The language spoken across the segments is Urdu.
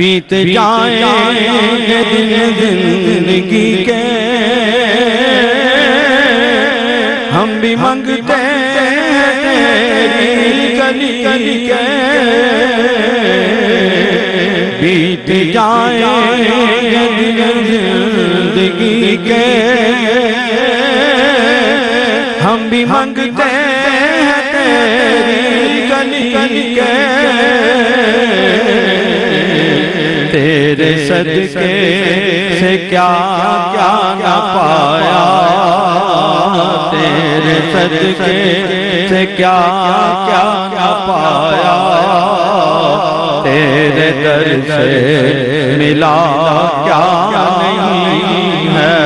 بیت جائیں دن زندگی کے ہم بھی منگتے ہیں تیری گلی کے بیت جائیں دن زندگی کے ہم بھی منگتے ہیں تیری گلی کے صدقے سے کیا کیا نہ پایا؟ تیرے صدقے سے کیا کیا نہ پایا؟ تیرے در سے ملا کیا نہیں ہے؟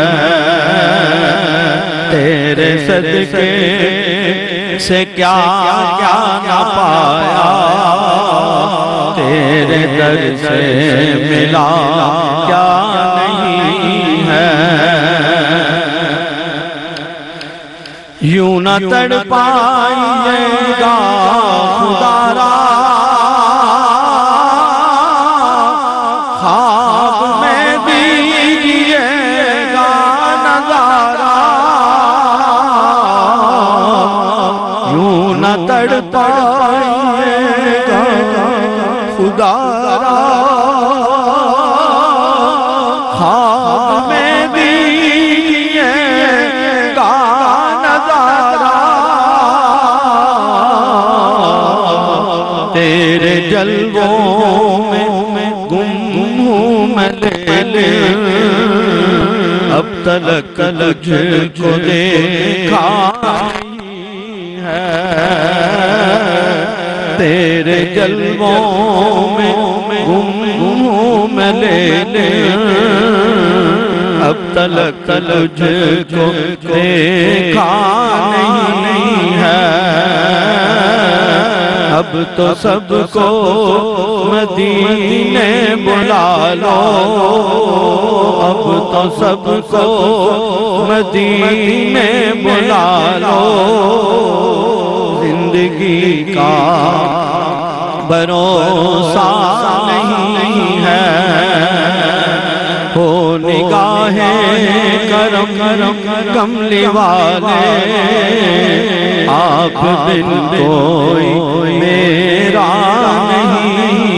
تیرے صدقے سے کیا کیا نہ پایا؟ تیرے در سے ملا یوں نہ تڑ پائیے گا خدا را۔ خواب میں دیجیے گا نظارہ۔ یوں نہ تڑ پائیے گا خدا را۔ جلووں میں گم ہوں میں لے اب تلک تجھ کو دیکھا نہیں ہے۔ تیرے جلووں میں گم ہوں میں لے لے اب تلک تجھ کو دیکھا نہیں ہے۔ اب تو سب کو مدینے بلا لو۔ اب تو سب کو مدینے بلا لو۔ زندگی کا بھروسہ نہیں ہے۔ ہو نگاہ کرم کرم کملی والے آپ بن کوئی میرا نہیں۔